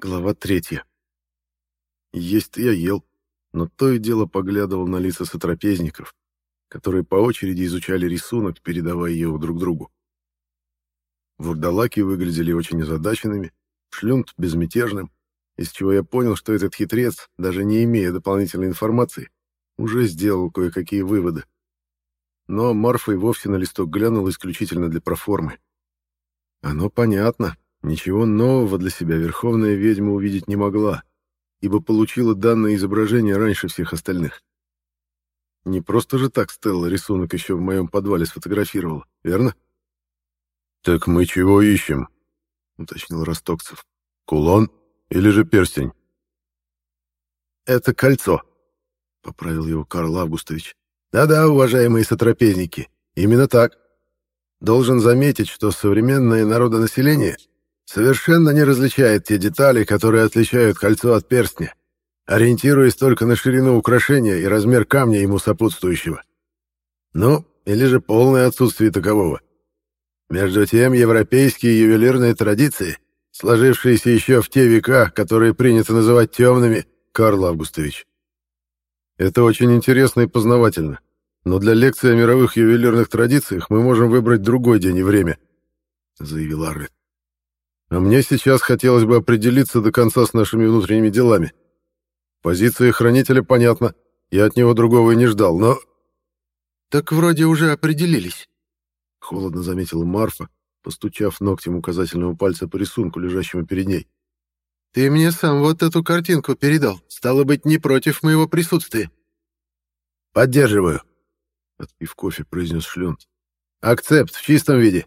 Глава третья. Есть-то я ел, но то и дело поглядывал на лица сотрапезников, которые по очереди изучали рисунок, передавая его друг другу. Вурдалаки выглядели очень озадаченными, шлюнт безмятежным, из чего я понял, что этот хитрец, даже не имея дополнительной информации, уже сделал кое-какие выводы. Но Марфа и вовсе на листок глянул исключительно для проформы. Оно понятно, Ничего нового для себя верховная ведьма увидеть не могла, ибо получила данное изображение раньше всех остальных. Не просто же так Стелла рисунок еще в моем подвале сфотографировала, верно? «Так мы чего ищем?» — уточнил Ростокцев. «Кулон или же перстень?» «Это кольцо», — поправил его Карл Августович. «Да-да, уважаемые сотрапезники, именно так. Должен заметить, что современное народонаселение совершенно не различает те детали, которые отличают кольцо от перстня, ориентируясь только на ширину украшения и размер камня ему сопутствующего. Ну, или же полное отсутствие такового. Между тем, европейские ювелирные традиции, сложившиеся еще в те века, которые принято называть темными, Карл Августович. Это очень интересно и познавательно, но для лекции о мировых ювелирных традициях мы можем выбрать другой день и время, заявил Арвид. А мне сейчас хотелось бы определиться до конца с нашими внутренними делами. Позиция хранителя понятна, я от него другого и не ждал, но... «Так вроде уже определились», — холодно заметила Марфа, постучав ногтем указательного пальца по рисунку, лежащему перед ней. «Ты мне сам вот эту картинку передал, стало быть, не против моего присутствия». «Поддерживаю», — отпив кофе, произнес Шлюнт. «Акцепт в чистом виде.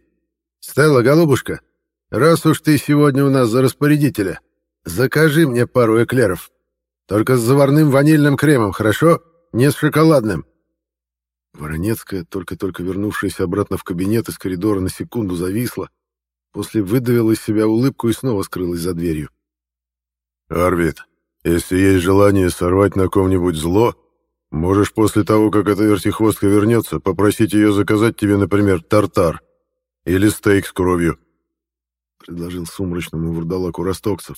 Стелла, голубушка, Раз уж ты сегодня у нас за распорядителя, закажи мне пару эклеров. Только с заварным ванильным кремом, хорошо? Не с шоколадным». Воронецкая, только-только вернувшаяся обратно в кабинет из коридора, на секунду зависла, после выдавила из себя улыбку и снова скрылась за дверью. «Арвид, если есть желание сорвать на ком-нибудь зло, можешь после того, как эта вертихвостка вернется, попросить ее заказать тебе, например, тартар или стейк с кровью». — предложил сумрачному вурдалаку ростокцев.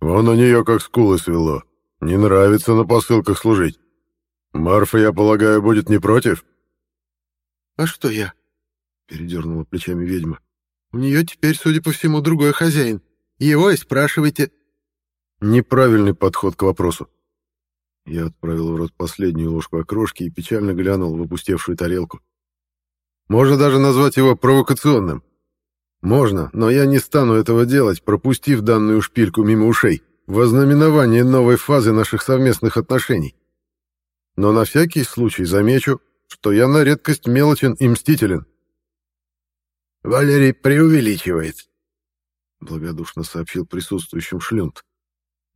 «Вон у нее как скулы свело. Не нравится на посылках служить. Марфа, я полагаю, будет не против?» «А что я?» — передернула плечами ведьма. «У нее теперь, судя по всему, другой хозяин. Его и спрашивайте». «Неправильный подход к вопросу». Я отправил в рот последнюю ложку окрошки и печально глянул в опустевшую тарелку. «Можно даже назвать его провокационным. Можно, но я не стану этого делать, пропустив данную шпильку мимо ушей, во знаменование новой фазы наших совместных отношений. Но на всякий случай замечу, что я на редкость мелочен и мстителен. «Валерий преувеличивает», — благодушно сообщил присутствующим Шлюнт.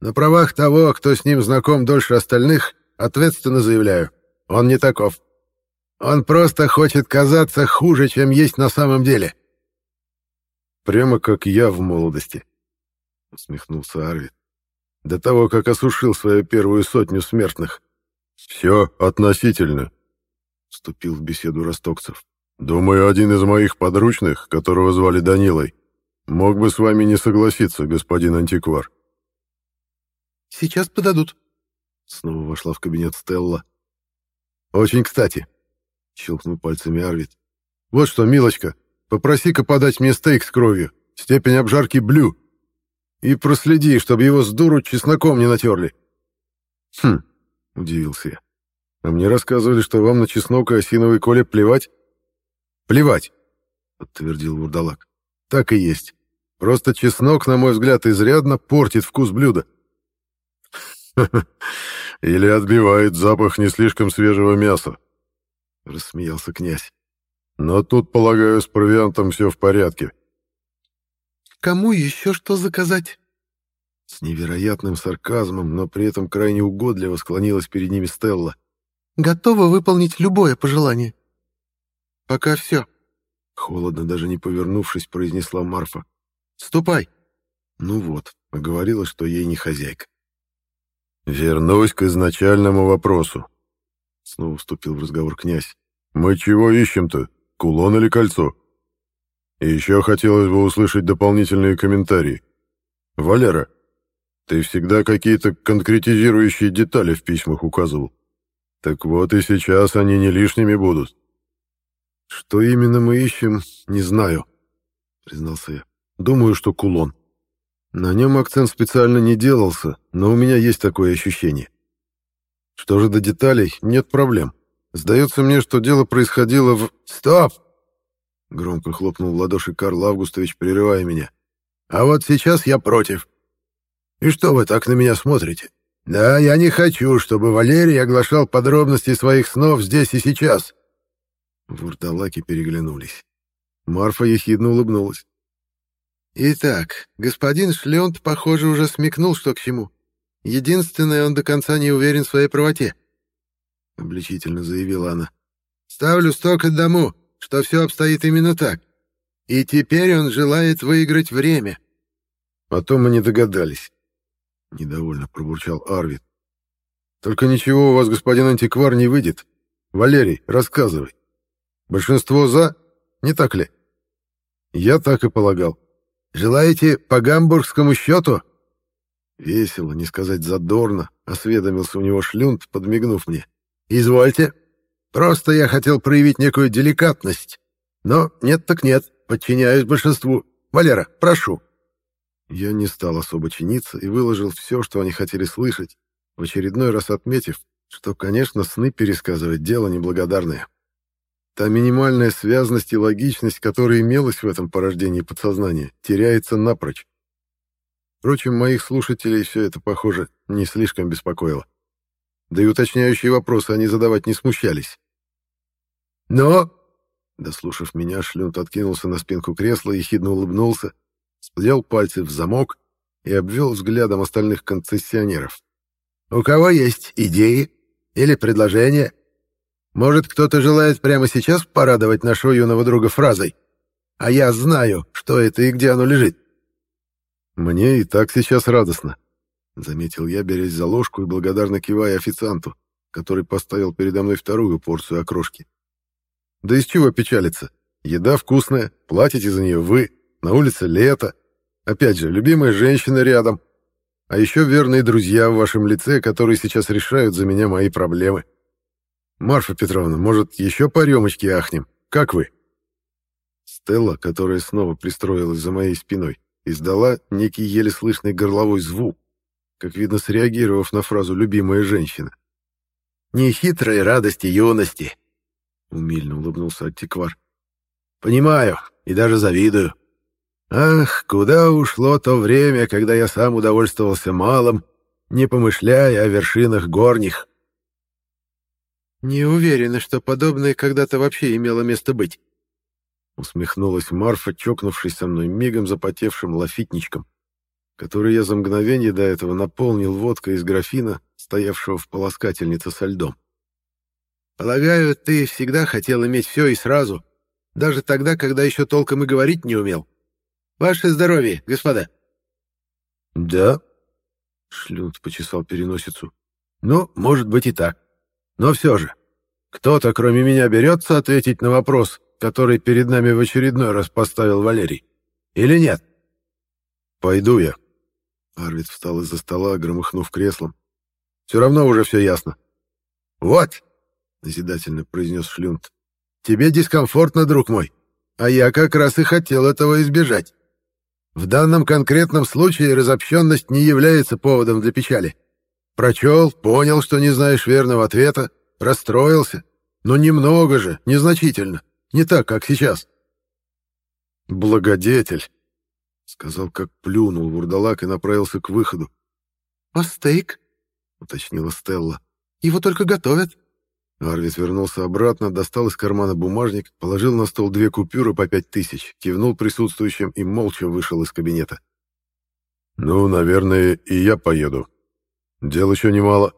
«На правах того, кто с ним знаком дольше остальных, ответственно заявляю, он не таков. Он просто хочет казаться хуже, чем есть на самом деле». Прямо как я в молодости. Усмехнулся Арвид. До того, как осушил свою первую сотню смертных. Все относительно. Вступил в беседу Ростокцев. Думаю, один из моих подручных, которого звали Данилой, мог бы с вами не согласиться, господин антиквар. Сейчас подадут. Снова вошла в кабинет Стелла. Очень кстати. Щелкнул пальцами Арвид. Вот что, милочка, Попроси-ка подать мне стейк с кровью, степень обжарки блю. И проследи, чтобы его с дуру чесноком не натерли. Хм, удивился я. А мне рассказывали, что вам на чеснок и осиновый коле плевать? Плевать, подтвердил Вурдалак. Так и есть. Просто чеснок, на мой взгляд, изрядно портит вкус блюда. Или отбивает запах не слишком свежего мяса, рассмеялся князь. Но тут, полагаю, с провиантом все в порядке. Кому еще что заказать? С невероятным сарказмом, но при этом крайне угодливо склонилась перед ними Стелла. Готова выполнить любое пожелание. Пока все. Холодно, даже не повернувшись, произнесла Марфа. Ступай. Ну вот, говорила, что ей не хозяйка. Вернусь к изначальному вопросу. Снова вступил в разговор князь. Мы чего ищем-то? Кулон или кольцо? И еще хотелось бы услышать дополнительные комментарии. Валера, Ты всегда какие-то конкретизирующие детали в письмах указывал. Так вот и сейчас они не лишними будут. Что именно мы ищем, не знаю, признался я. Думаю, что кулон. На нем акцент специально не делался, но у меня есть такое ощущение. Что же до деталей, нет проблем. Сдается мне, что дело происходило в... Стоп! Громко хлопнул в ладоши Карл Августович, прерывая меня. А вот сейчас я против. И что вы так на меня смотрите? Да, я не хочу, чтобы Валерий оглашал подробности своих снов здесь и сейчас. Вурдалаки переглянулись. Марфа ехидно улыбнулась. «Итак, господин Шлёнт, похоже, уже смекнул, что к чему. Единственное, он до конца не уверен в своей правоте», — обличительно заявила она. «Ставлю сток одному, что все обстоит именно так. И теперь он желает выиграть время». Потом не догадались. — недовольно пробурчал Арвид. «Только ничего у вас, господин антиквар, не выйдет. Валерий, рассказывай. Большинство за, не так ли?» «Я так и полагал. Желаете по гамбургскому счету?» Весело, не сказать задорно, осведомился у него шлюнт, подмигнув мне. «Извольте. Просто я хотел проявить некую деликатность. Но нет так нет, подчиняюсь большинству. Валера, прошу». Я не стал особо чиниться и выложил все, что они хотели слышать, в очередной раз отметив, что, конечно, сны пересказывать дело неблагодарное. Та минимальная связность и логичность, которая имелась в этом порождении подсознания, теряется напрочь. Впрочем, моих слушателей все это, похоже, не слишком беспокоило. Да и уточняющие вопросы они задавать не смущались. «Но...» Дослушав меня, Шлюнт откинулся на спинку кресла и хидно улыбнулся, сплел пальцы в замок и обвел взглядом остальных концессионеров. «У кого есть идеи или предложения? Может, кто-то желает прямо сейчас порадовать нашего юного друга фразой? А я знаю, что это и где оно лежит». «Мне и так сейчас радостно», — заметил я, берясь за ложку и благодарно кивая официанту, который поставил передо мной вторую порцию окрошки. «Да из чего печалиться? Еда вкусная, платите за нее вы, на улице лето. Опять же, любимая женщина рядом. А еще верные друзья в вашем лице, которые сейчас решают за меня мои проблемы. Марфа Петровна, может, еще по рюмочке ахнем? Как вы?» Стелла, которая снова пристроилась за моей спиной, издала некий еле слышный горловой звук, как видно, среагировав на фразу «любимая женщина». «Нехитрой радости юности», — умильно улыбнулся антиквар. «Понимаю и даже завидую. Ах, куда ушло то время, когда я сам удовольствовался малым, не помышляя о вершинах горних. Не уверена, что подобное когда-то вообще имело место быть. Усмехнулась Марфа, чокнувшись со мной мигом запотевшим лафитничком, который я за мгновение до этого наполнил водкой из графина, стоявшего в полоскательнице со льдом. «Полагаю, ты всегда хотел иметь все и сразу, даже тогда, когда еще толком и говорить не умел?» Ваше здоровье, господа. Да. Шлют почесал переносицу. Ну, может быть и так. Но все же, кто-то кроме меня берется ответить на вопрос, который перед нами в очередной раз поставил Валерий? Или нет? Пойду я. Арвид встал из-за стола, громыхнув креслом. Все равно уже все ясно. Вот, назидательно произнес Шлюнт. Тебе дискомфортно, друг мой, а я как раз и хотел этого избежать. В данном конкретном случае разобщенность не является поводом для печали. Прочел, понял, что не знаешь верного ответа, расстроился. Но немного же, незначительно. Не так, как сейчас. «Благодетель», — сказал, как плюнул вурдалак и направился к выходу. «А стейк?» — уточнила Стелла. «Его только готовят». Арвис вернулся обратно, достал из кармана бумажник, положил на стол две купюры по пять тысяч, кивнул присутствующим и молча вышел из кабинета. «Ну, наверное, и я поеду. Дел еще немало.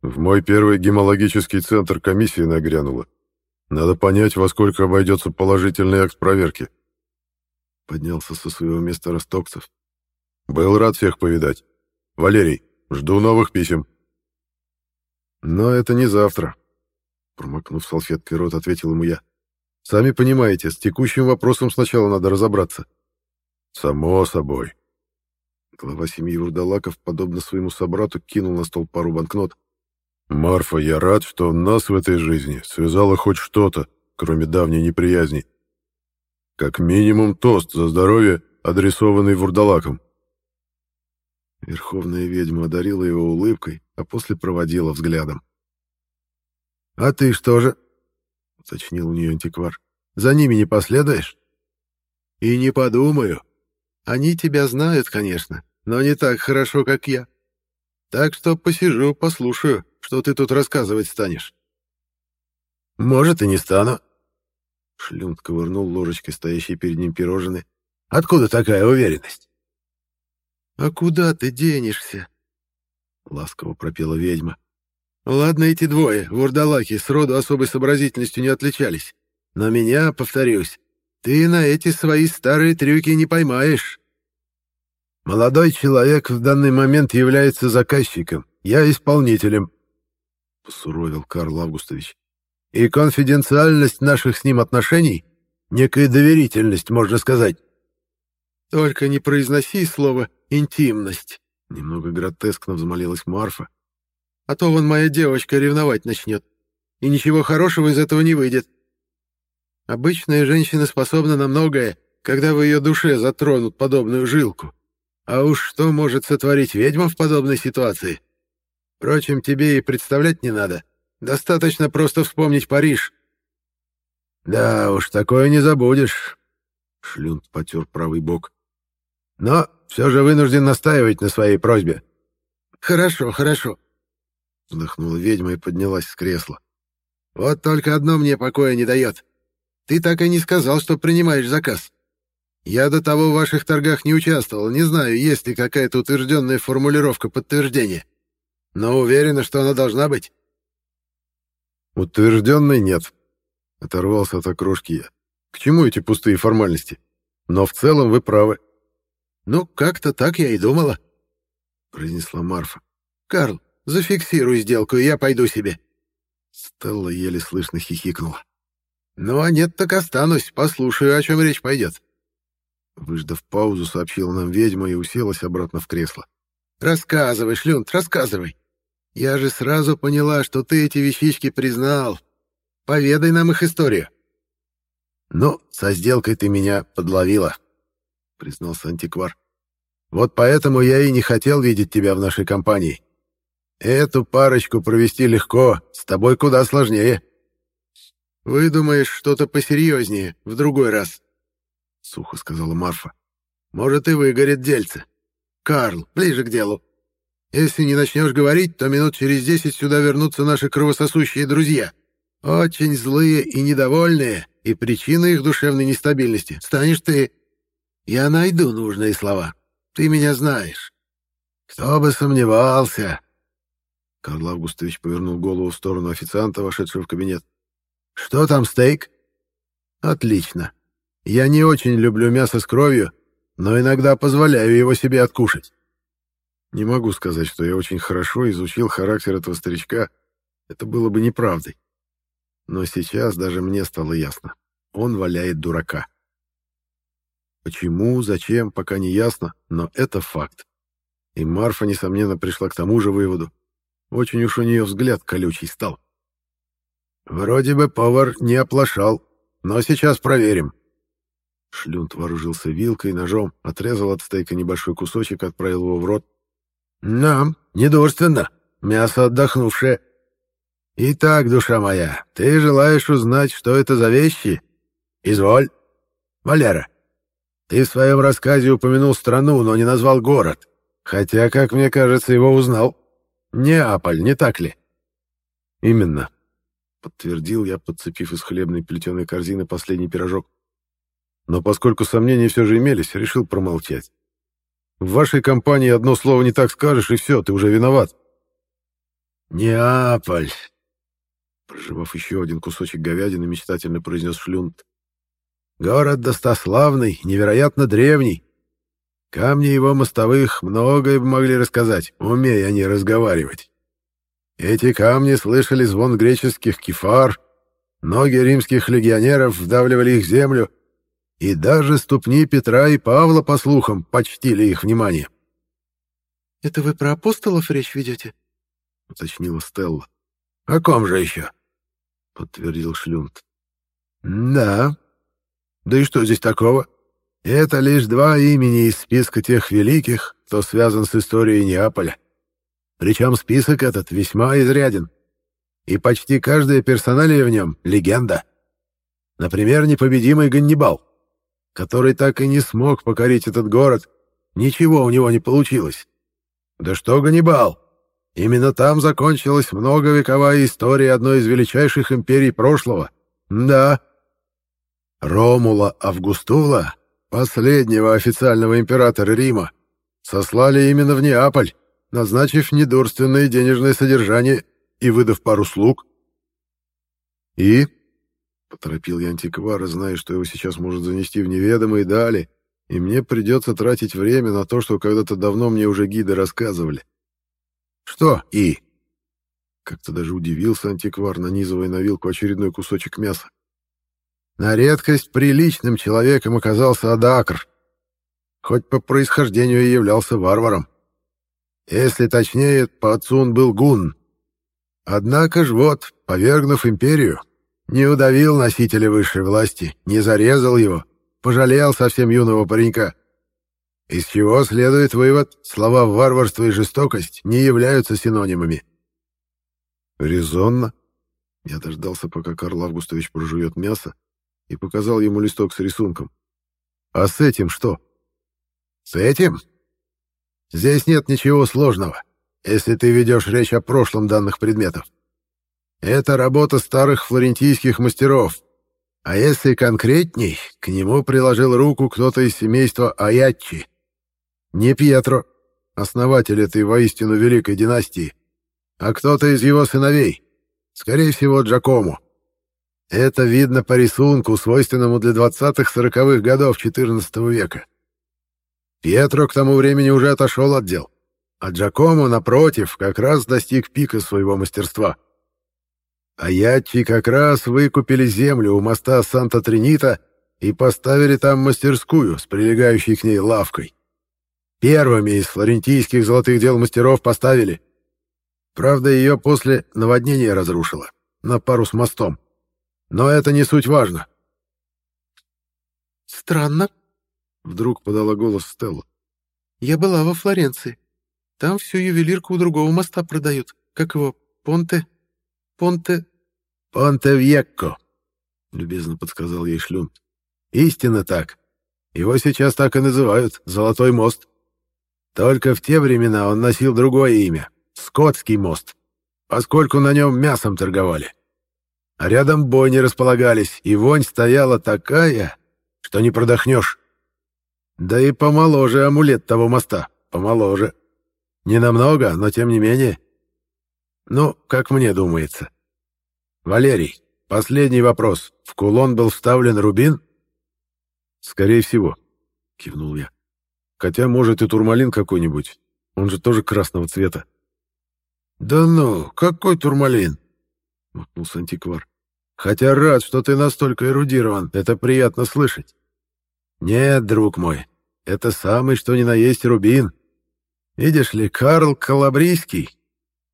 В мой первый гемологический центр комиссия нагрянула. Надо понять, во сколько обойдется положительный акт проверки». Поднялся со своего места Ростокцев. «Был рад всех повидать. Валерий, жду новых писем». «Но это не завтра», Промокнув салфеткой рот, ответил ему я. «Сами понимаете, с текущим вопросом сначала надо разобраться». «Само собой». Глава семьи Вурдалаков, подобно своему собрату, кинул на стол пару банкнот. «Марфа, я рад, что нас в этой жизни связало хоть что-то, кроме давней неприязни. Как минимум тост за здоровье, адресованный Вурдалаком». Верховная ведьма одарила его улыбкой, а после проводила взглядом. «А ты что же?» — уточнил у нее антиквар. «За ними не последуешь?» «И не подумаю. Они тебя знают, конечно, но не так хорошо, как я. Так что посижу, послушаю, что ты тут рассказывать станешь». «Может, и не стану». Шлюнт ковырнул ложечкой стоящей перед ним пирожины. «Откуда такая уверенность?» «А куда ты денешься?» — ласково пропела ведьма. «Ладно, эти двое, вурдалаки, сроду особой сообразительностью не отличались. Но меня, повторюсь, ты на эти свои старые трюки не поймаешь. Молодой человек в данный момент является заказчиком, я исполнителем», — посуровил Карл Августович. «И конфиденциальность наших с ним отношений — некая доверительность, можно сказать». «Только не произноси слово «интимность», — немного гротескно взмолилась Марфа. «А то вон моя девочка ревновать начнет, и ничего хорошего из этого не выйдет. Обычная женщина способна на многое, когда в ее душе затронут подобную жилку. А уж что может сотворить ведьма в подобной ситуации? Впрочем, тебе и представлять не надо. Достаточно просто вспомнить Париж». «Да уж, такое не забудешь», — Шлюнт потер правый бок. Но все же вынужден настаивать на своей просьбе. Хорошо, хорошо. Вздохнула ведьма и поднялась с кресла. Вот только одно мне покоя не дает. Ты так и не сказал, что принимаешь заказ. Я до того в ваших торгах не участвовал, не знаю, есть ли какая-то утвержденная формулировка подтверждения. Но уверена, что она должна быть. Утвержденной нет. Оторвался от окрошки я. К чему эти пустые формальности? Но в целом вы правы. «Ну, как-то так я и думала», — произнесла Марфа. «Карл, зафиксируй сделку, и я пойду себе». Стелла еле слышно хихикнула. «Ну, а нет, так останусь, послушаю, о чем речь пойдет». Выждав паузу, сообщила нам ведьма и уселась обратно в кресло. «Рассказывай, Шлюнт, рассказывай. Я же сразу поняла, что ты эти вещички признал. Поведай нам их историю». «Ну, со сделкой ты меня подловила», признался антиквар. «Вот поэтому я и не хотел видеть тебя в нашей компании. Эту парочку провести легко, с тобой куда сложнее». «Выдумаешь что-то посерьезнее, в другой раз», — сухо сказала Марфа. «Может, и выгорит дельце. Карл, ближе к делу. Если не начнешь говорить, то минут через десять сюда вернутся наши кровососущие друзья. Очень злые и недовольные, и причина их душевной нестабильности станешь ты». Я найду нужные слова. Ты меня знаешь. Кто бы сомневался. Карл Августович повернул голову в сторону официанта, вошедшего в кабинет. Что там, стейк? Отлично. Я не очень люблю мясо с кровью, но иногда позволяю его себе откушать. Не могу сказать, что я очень хорошо изучил характер этого старичка. Это было бы неправдой. Но сейчас даже мне стало ясно. Он валяет дурака. Почему, зачем, пока не ясно, но это факт. И Марфа, несомненно, пришла к тому же выводу. Очень уж у нее взгляд колючий стал. Вроде бы повар не оплошал, но сейчас проверим. Шлюнт вооружился вилкой и ножом, отрезал от стейка небольшой кусочек, отправил его в рот. «Нам, недурственно, мясо отдохнувшее. Итак, душа моя, ты желаешь узнать, что это за вещи? Изволь. Валера, ты в своем рассказе упомянул страну, но не назвал город. Хотя, как мне кажется, его узнал. Неаполь, не так ли? Именно. Подтвердил я, подцепив из хлебной плетеной корзины последний пирожок. Но поскольку сомнения все же имелись, решил промолчать. В вашей компании одно слово не так скажешь, и все, ты уже виноват. Неаполь. Проживав еще один кусочек говядины, мечтательно произнес Шлюнт. Город достославный, невероятно древний. Камни его мостовых многое бы могли рассказать, умея они разговаривать. Эти камни слышали звон греческих кефар, ноги римских легионеров вдавливали их в землю, и даже ступни Петра и Павла, по слухам, почтили их внимание. «Это вы про апостолов речь ведете?» — уточнила Стелла. «О ком же еще?» — подтвердил Шлюмт. «Да. Да и что здесь такого? Это лишь два имени из списка тех великих, кто связан с историей Неаполя. Причем список этот весьма изряден. И почти каждая персоналия в нем — легенда. Например, непобедимый Ганнибал, который так и не смог покорить этот город. Ничего у него не получилось. Да что Ганнибал? Именно там закончилась многовековая история одной из величайших империй прошлого. Да. Ромула Августула, последнего официального императора Рима, сослали именно в Неаполь, назначив недурственное денежное содержание и выдав пару слуг. «И?» — поторопил я антиквара, зная, что его сейчас может занести в неведомые дали, и мне придется тратить время на то, что когда-то давно мне уже гиды рассказывали. «Что «и»?» Как-то даже удивился антиквар, нанизывая на вилку очередной кусочек мяса. На редкость приличным человеком оказался Адакр, хоть по происхождению и являлся варваром. Если точнее, по отцу он был гун. Однако ж вот, повергнув империю, не удавил носителя высшей власти, не зарезал его, пожалел совсем юного паренька. Из чего следует вывод, слова «варварство» и «жестокость» не являются синонимами. Резонно. Я дождался, пока Карл Августович прожует мясо, и показал ему листок с рисунком. «А с этим что?» «С этим? Здесь нет ничего сложного, если ты ведешь речь о прошлом данных предметов. Это работа старых флорентийских мастеров. А если конкретней, к нему приложил руку кто-то из семейства Аятчи. Не Пьетро, основатель этой воистину великой династии, а кто-то из его сыновей, скорее всего, Джакому. Это видно по рисунку, свойственному для 20-40-х годов XIV века. Пьетро к тому времени уже отошел от дел, а Джакомо, напротив, как раз достиг пика своего мастерства. А Ячи как раз выкупили землю у моста Санта-Тринита и поставили там мастерскую с прилегающей к ней лавкой. Первыми из флорентийских золотых дел мастеров поставили. Правда, ее после наводнения разрушило, на пару с мостом. Но это не суть важно. «Странно», — вдруг подала голос Стелла. «Я была во Флоренции. Там всю ювелирку у другого моста продают. Как его? Понте? Понте...» «Понте Вьекко», — любезно подсказал ей Шлюнт. «Истинно так. Его сейчас так и называют — Золотой мост. Только в те времена он носил другое имя — Скотский мост, поскольку на нем мясом торговали а рядом бойни располагались, и вонь стояла такая, что не продохнешь. Да и помоложе амулет того моста, помоложе. Не намного, но тем не менее. Ну, как мне думается. Валерий, последний вопрос. В кулон был вставлен рубин? Скорее всего, кивнул я. Хотя, может, и турмалин какой-нибудь. Он же тоже красного цвета. Да ну, какой турмалин? — мотнулся антиквар. «Хотя рад, что ты настолько эрудирован, это приятно слышать». «Нет, друг мой, это самый что ни на есть рубин. Видишь ли, Карл Калабрийский,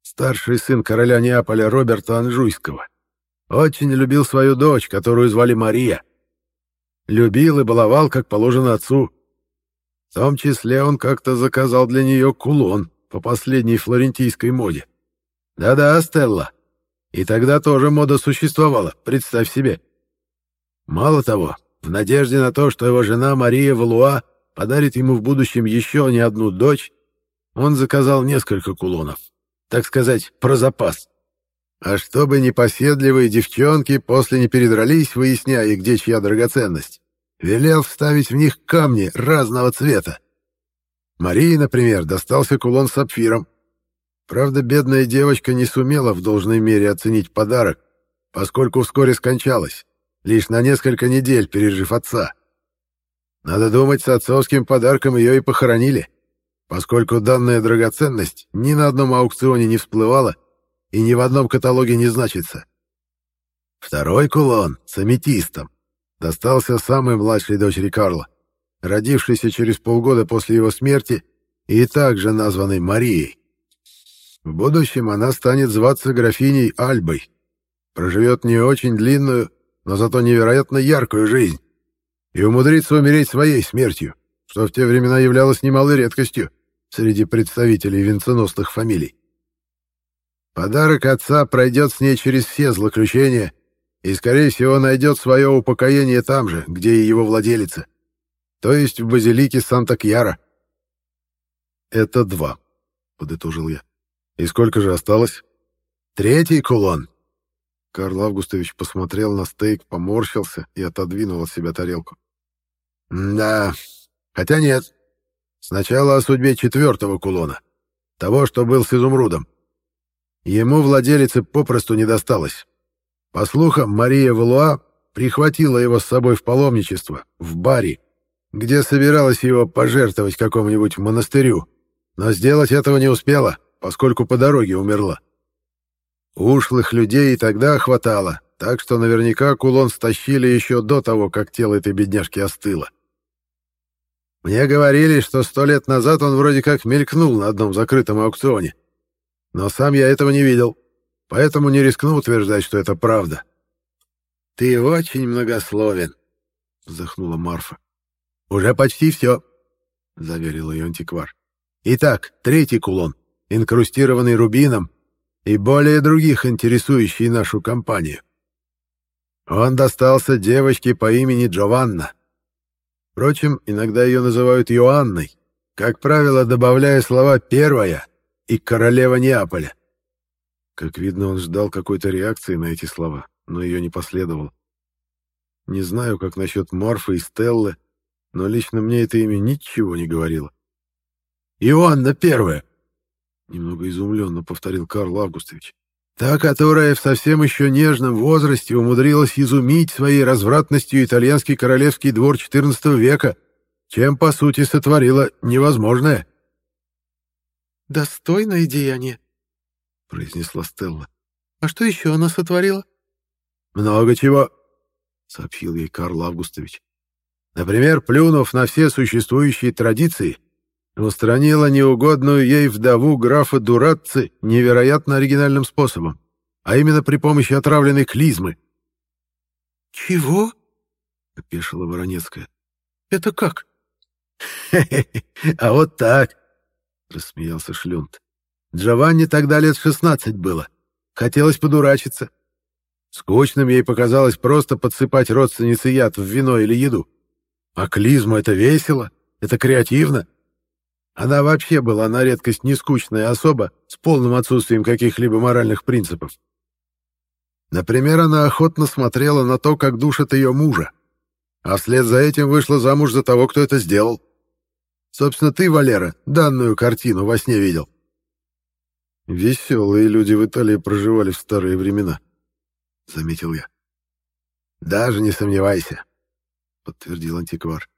старший сын короля Неаполя Роберта Анжуйского, очень любил свою дочь, которую звали Мария. Любил и баловал, как положено отцу. В том числе он как-то заказал для нее кулон по последней флорентийской моде. Да-да, Стелла, и тогда тоже мода существовала, представь себе. Мало того, в надежде на то, что его жена Мария Валуа подарит ему в будущем еще не одну дочь, он заказал несколько кулонов. Так сказать, про запас. А чтобы непоседливые девчонки после не передрались, выясняя, где чья драгоценность, велел вставить в них камни разного цвета. Марии, например, достался кулон с сапфиром, Правда, бедная девочка не сумела в должной мере оценить подарок, поскольку вскоре скончалась, лишь на несколько недель пережив отца. Надо думать, с отцовским подарком ее и похоронили, поскольку данная драгоценность ни на одном аукционе не всплывала и ни в одном каталоге не значится. Второй кулон с аметистом достался самой младшей дочери Карла, родившейся через полгода после его смерти и также названной Марией. В будущем она станет зваться графиней Альбой, проживет не очень длинную, но зато невероятно яркую жизнь и умудрится умереть своей смертью, что в те времена являлось немалой редкостью среди представителей венценосных фамилий. Подарок отца пройдет с ней через все злоключения и, скорее всего, найдет свое упокоение там же, где и его владелица, то есть в базилике Санта-Кьяра. «Это два», — подытожил я. «И сколько же осталось?» «Третий кулон». Карл Августович посмотрел на стейк, поморщился и отодвинул от себя тарелку. «Да, хотя нет. Сначала о судьбе четвертого кулона, того, что был с изумрудом. Ему владелице попросту не досталось. По слухам, Мария Валуа прихватила его с собой в паломничество, в баре, где собиралась его пожертвовать какому-нибудь монастырю, но сделать этого не успела, поскольку по дороге умерла. Ушлых людей и тогда хватало, так что наверняка кулон стащили еще до того, как тело этой бедняжки остыло. Мне говорили, что сто лет назад он вроде как мелькнул на одном закрытом аукционе. Но сам я этого не видел, поэтому не рискну утверждать, что это правда. «Ты очень многословен», — вздохнула Марфа. «Уже почти все», — заверил ее антиквар. «Итак, третий кулон, инкрустированный рубином и более других интересующий нашу компанию. Он достался девочке по имени Джованна. Впрочем, иногда ее называют Иоанной, как правило, добавляя слова «первая» и королева Неаполя. Как видно, он ждал какой-то реакции на эти слова, но ее не последовало. Не знаю, как насчет Морфа и Стеллы, но лично мне это имя ничего не говорило. «Иоанна Первая!» Немного изумленно повторил Карл Августович. «Та, которая в совсем еще нежном возрасте умудрилась изумить своей развратностью итальянский королевский двор XIV века, чем, по сути, сотворила невозможное». «Достойное деяние», — произнесла Стелла. «А что еще она сотворила?» «Много чего», — сообщил ей Карл Августович. «Например, плюнув на все существующие традиции, устранила неугодную ей вдову графа Дуратцы невероятно оригинальным способом, а именно при помощи отравленной клизмы». «Чего?» — опешила Воронецкая. «Это как?» а вот так», — рассмеялся Шлюнт. «Джованни тогда лет шестнадцать было. Хотелось подурачиться. Скучным ей показалось просто подсыпать родственнице яд в вино или еду. А клизма — это весело, это креативно. Она вообще была на редкость нескучная особа с полным отсутствием каких-либо моральных принципов. Например, она охотно смотрела на то, как душат ее мужа, а вслед за этим вышла замуж за того, кто это сделал. Собственно, ты, Валера, данную картину во сне видел. Веселые люди в Италии проживали в старые времена, — заметил я. Даже не сомневайся, — подтвердил антиквар.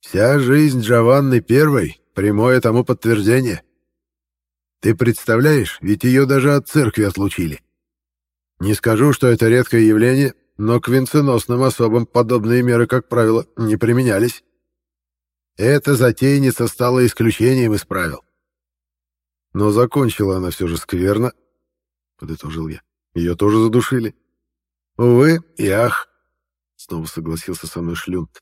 Вся жизнь Джованны Первой — прямое тому подтверждение. Ты представляешь, ведь ее даже от церкви отлучили. Не скажу, что это редкое явление, но к венценосным особам подобные меры, как правило, не применялись. Эта затейница стала исключением из правил. Но закончила она все же скверно, — подытожил я. Ее тоже задушили. Увы и ах, — снова согласился со мной Шлюнт.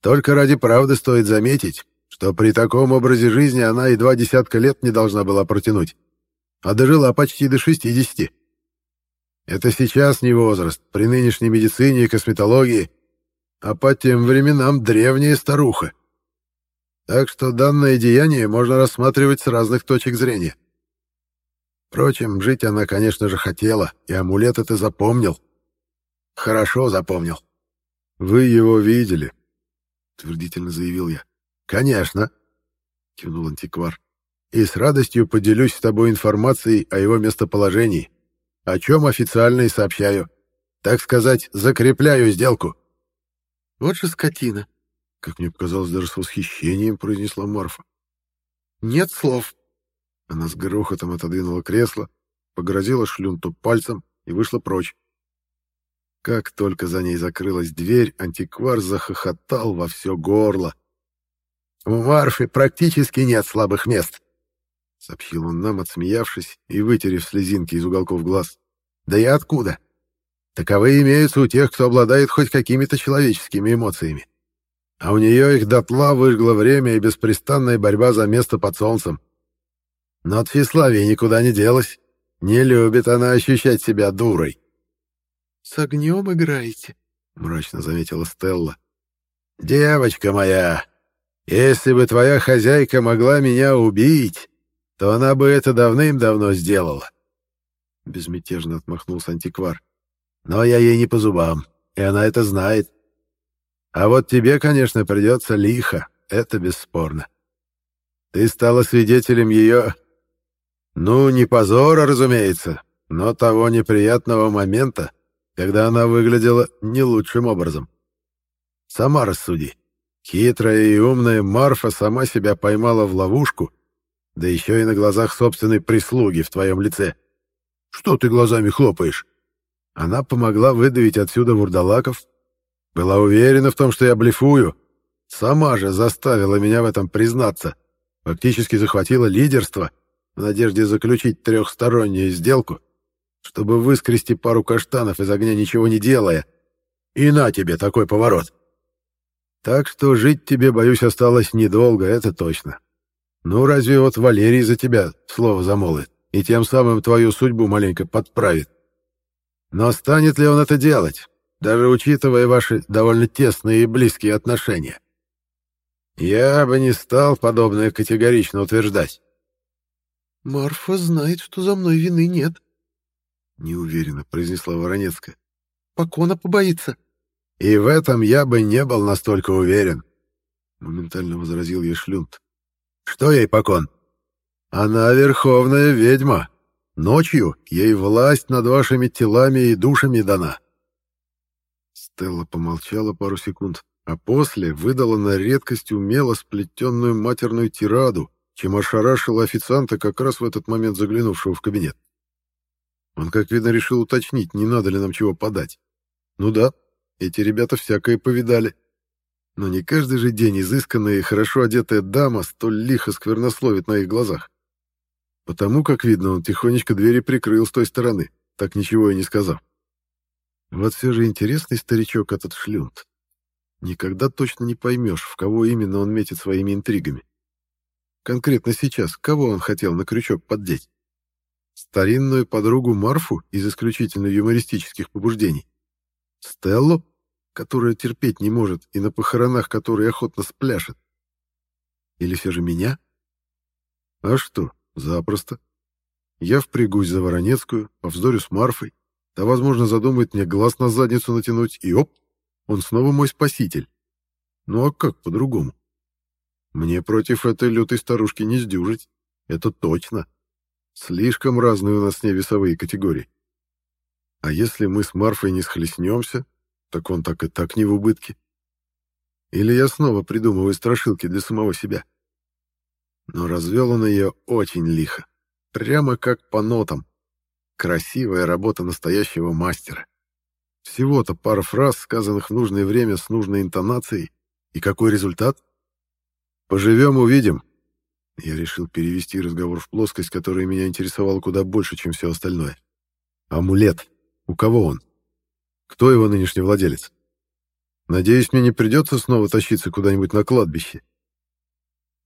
Только ради правды стоит заметить, что при таком образе жизни она и два десятка лет не должна была протянуть, а дожила почти до шестидесяти. Это сейчас не возраст, при нынешней медицине и косметологии, а по тем временам древняя старуха. Так что данное деяние можно рассматривать с разных точек зрения. Впрочем, жить она, конечно же, хотела, и амулет это запомнил. Хорошо запомнил. «Вы его видели?» — твердительно заявил я. «Конечно», — кивнул антиквар. «И с радостью поделюсь с тобой информацией о его местоположении, о чем официально и сообщаю. Так сказать, закрепляю сделку». «Вот же скотина», как мне показалось, даже с восхищением произнесла Марфа. «Нет слов». Она с грохотом отодвинула кресло, погрозила шлюнту пальцем и вышла прочь. Как только за ней закрылась дверь, антиквар захохотал во все горло. У Марфы практически нет слабых мест», — сообщил он нам, отсмеявшись и вытерев слезинки из уголков глаз. «Да и откуда? Таковые имеются у тех, кто обладает хоть какими-то человеческими эмоциями. А у нее их дотла выжгло время и беспрестанная борьба за место под солнцем. Но тщеславие никуда не делось. Не любит она ощущать себя дурой. «С огнем играете?» — мрачно заметила Стелла. «Девочка моя, если бы твоя хозяйка могла меня убить, то она бы это давным-давно сделала». Безмятежно отмахнулся антиквар. «Но я ей не по зубам, и она это знает. А вот тебе, конечно, придется лихо, это бесспорно. Ты стала свидетелем ее ну, не позора, разумеется, но того неприятного момента, когда она выглядела не лучшим образом. Сама рассуди. Хитрая и умная Марфа сама себя поймала в ловушку, да еще и на глазах собственной прислуги в твоем лице. Что ты глазами хлопаешь? Она помогла выдавить отсюда вурдалаков, была уверена в том, что я блефую, сама же заставила меня в этом признаться, фактически захватила лидерство — в надежде заключить трехстороннюю сделку, чтобы выскрести пару каштанов из огня, ничего не делая. И на тебе такой поворот. Так что жить тебе, боюсь, осталось недолго, это точно. Ну, разве вот Валерий за тебя слово замолвит и тем самым твою судьбу маленько подправит? Но станет ли он это делать, даже учитывая ваши довольно тесные и близкие отношения? Я бы не стал подобное категорично утверждать. «Марфа знает, что за мной вины нет», — неуверенно произнесла Воронецкая. «Покона побоится». «И в этом я бы не был настолько уверен», — моментально возразил ей Шлюнт. «Что ей покон? Она верховная ведьма. Ночью ей власть над вашими телами и душами дана». Стелла помолчала пару секунд, а после выдала на редкость умело сплетенную матерную тираду, чем ошарашил официанта, как раз в этот момент заглянувшего в кабинет. Он, как видно, решил уточнить, не надо ли нам чего подать. Ну да, эти ребята всякое повидали. Но не каждый же день изысканная и хорошо одетая дама столь лихо сквернословит на их глазах. Потому, как видно, он тихонечко двери прикрыл с той стороны, так ничего и не сказав. Вот все же интересный старичок этот шлюнт. Никогда точно не поймешь, в кого именно он метит своими интригами. Конкретно сейчас, кого он хотел на крючок поддеть? Старинную подругу Марфу из исключительно юмористических побуждений? Стеллу, которая терпеть не может и на похоронах которой охотно спляшет? Или все же меня? А что, запросто. Я впрягусь за Воронецкую, повздорю с Марфой, та, возможно, задумает мне глаз на задницу натянуть, и оп, он снова мой спаситель. Ну а как по-другому? Мне против этой лютой старушки не сдюжить. Это точно. Слишком разные у нас с ней весовые категории. А если мы с Марфой не схлестнемся, так он так и так не в убытке. Или я снова придумываю страшилки для самого себя. Но развел он ее очень лихо. Прямо как по нотам. Красивая работа настоящего мастера. Всего-то пара фраз, сказанных в нужное время с нужной интонацией. И какой результат? Поживем, увидим. Я решил перевести разговор в плоскость, которая меня интересовала куда больше, чем все остальное. Амулет. У кого он? Кто его нынешний владелец? Надеюсь, мне не придется снова тащиться куда-нибудь на кладбище.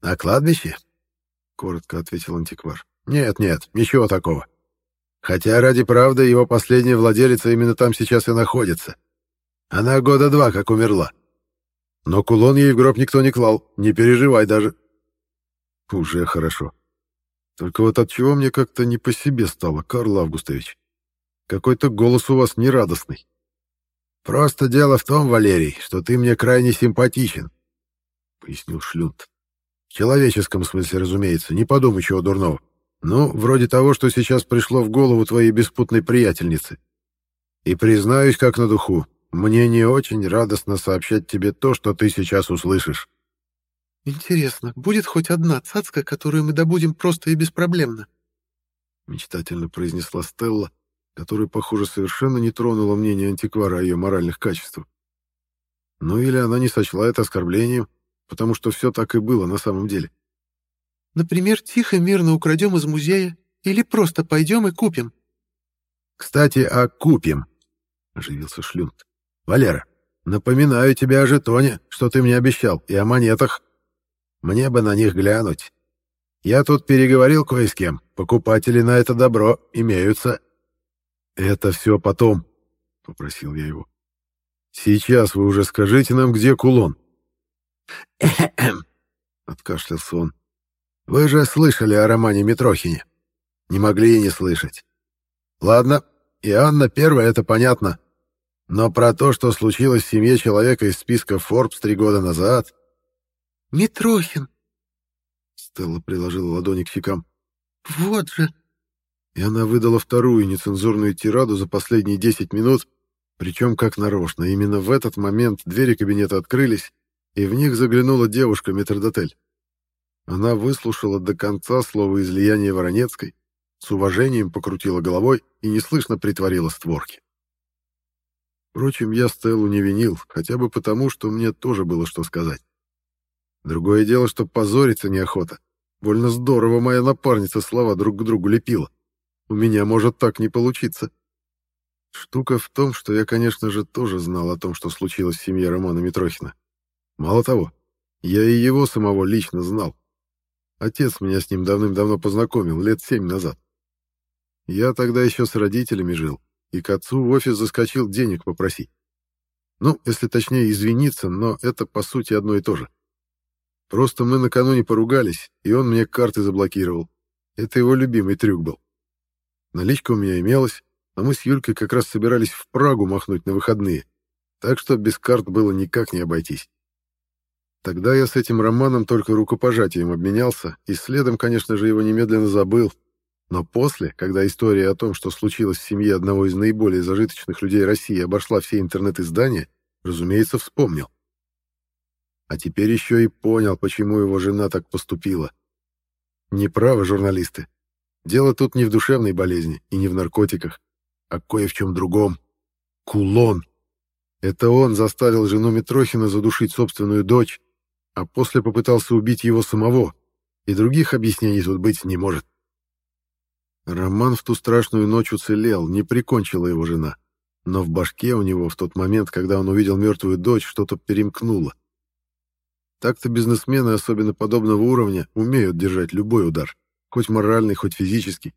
На кладбище? Коротко ответил антиквар. Нет, нет, ничего такого. Хотя, ради правды, его последняя владелица именно там сейчас и находится. Она года два как умерла. Но кулон ей в гроб никто не клал, не переживай даже. Уже хорошо. Только вот от чего мне как-то не по себе стало, Карл Августович? Какой-то голос у вас нерадостный. Просто дело в том, Валерий, что ты мне крайне симпатичен, пояснил Шлюнт. В человеческом смысле, разумеется, не подумай чего дурного. Ну, вроде того, что сейчас пришло в голову твоей беспутной приятельницы. И признаюсь, как на духу, мне не очень радостно сообщать тебе то, что ты сейчас услышишь. Интересно, будет хоть одна цацка, которую мы добудем просто и беспроблемно? Мечтательно произнесла Стелла, которая, похоже, совершенно не тронула мнение антиквара о ее моральных качествах. Ну или она не сочла это оскорблением, потому что все так и было на самом деле. Например, тихо, мирно украдем из музея или просто пойдем и купим. Кстати, о купим, — оживился Шлюнт. Валера, напоминаю тебе о жетоне, что ты мне обещал, и о монетах. Мне бы на них глянуть. Я тут переговорил кое с кем. Покупатели на это добро имеются. Это все потом, — попросил я его. Сейчас вы уже скажите нам, где кулон. Откашлялся он. Вы же слышали о романе Митрохине. Не могли и не слышать. Ладно, и Анна первая, это понятно. Но про то, что случилось в семье человека из списка Forbes три года назад... «Митрохин!» Стелла приложила ладони к щекам. «Вот же!» И она выдала вторую нецензурную тираду за последние десять минут, причем как нарочно. Именно в этот момент двери кабинета открылись, и в них заглянула девушка метрдотель. Она выслушала до конца слово излияния Воронецкой, с уважением покрутила головой и неслышно притворила створки. Впрочем, я Стеллу не винил, хотя бы потому, что мне тоже было что сказать. Другое дело, что позориться неохота. Больно здорово моя напарница слова друг к другу лепила. У меня может так не получиться. Штука в том, что я, конечно же, тоже знал о том, что случилось в семье Романа Митрохина. Мало того, я и его самого лично знал. Отец меня с ним давным-давно познакомил, лет семь назад. Я тогда еще с родителями жил, и к отцу в офис заскочил денег попросить. Ну, если точнее, извиниться, но это по сути одно и то же. Просто мы накануне поругались, и он мне карты заблокировал. Это его любимый трюк был. Наличка у меня имелась, а мы с Юлькой как раз собирались в Прагу махнуть на выходные, так что без карт было никак не обойтись. Тогда я с этим Романом только рукопожатием обменялся, и следом, конечно же, его немедленно забыл, но после, когда история о том, что случилось в семье одного из наиболее зажиточных людей России, обошла все интернет-издания, разумеется, вспомнил. А теперь еще и понял, почему его жена так поступила. Неправы журналисты. Дело тут не в душевной болезни и не в наркотиках, а кое в чем другом. Кулон. Это он заставил жену Митрохина задушить собственную дочь, а после попытался убить его самого, и других объяснений тут быть не может. Роман в ту страшную ночь уцелел, не прикончила его жена. Но в башке у него в тот момент, когда он увидел мертвую дочь, что-то перемкнуло. Так-то бизнесмены, особенно подобного уровня, умеют держать любой удар, хоть моральный, хоть физический.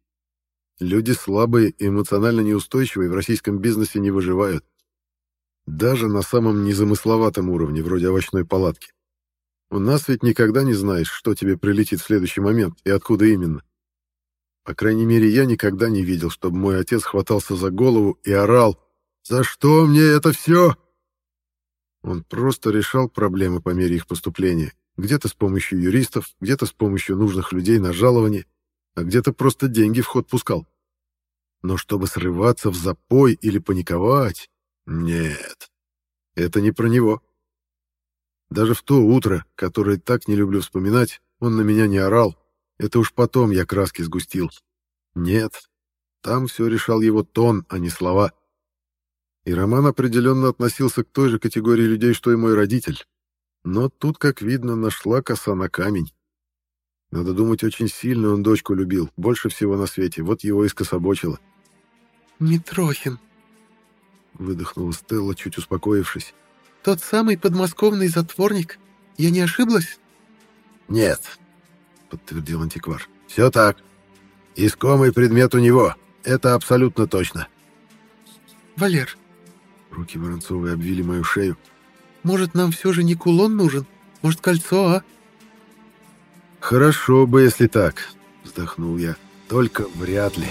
Люди слабые и эмоционально неустойчивые в российском бизнесе не выживают. Даже на самом незамысловатом уровне, вроде овощной палатки. У нас ведь никогда не знаешь, что тебе прилетит в следующий момент и откуда именно. По крайней мере, я никогда не видел, чтобы мой отец хватался за голову и орал «За что мне это все?» Он просто решал проблемы по мере их поступления, где-то с помощью юристов, где-то с помощью нужных людей на жалование, а где-то просто деньги в ход пускал. Но чтобы срываться в запой или паниковать, нет, это не про него. Даже в то утро, которое так не люблю вспоминать, он на меня не орал, это уж потом я краски сгустил. Нет, там все решал его тон, а не слова. И Роман определенно относился к той же категории людей, что и мой родитель. Но тут, как видно, нашла коса на камень. Надо думать, очень сильно он дочку любил, больше всего на свете, вот его и скособочило. «Митрохин», — выдохнула Стелла, чуть успокоившись. «Тот самый подмосковный затворник. Я не ошиблась?» «Нет, подтвердил антиквар. «Все так. Искомый предмет у него. Это абсолютно точно». «Валер». Руки Воронцовой обвили мою шею. «Может, нам все же не кулон нужен? Может, кольцо, а?» «Хорошо бы, если так», — вздохнул я. «Только вряд ли».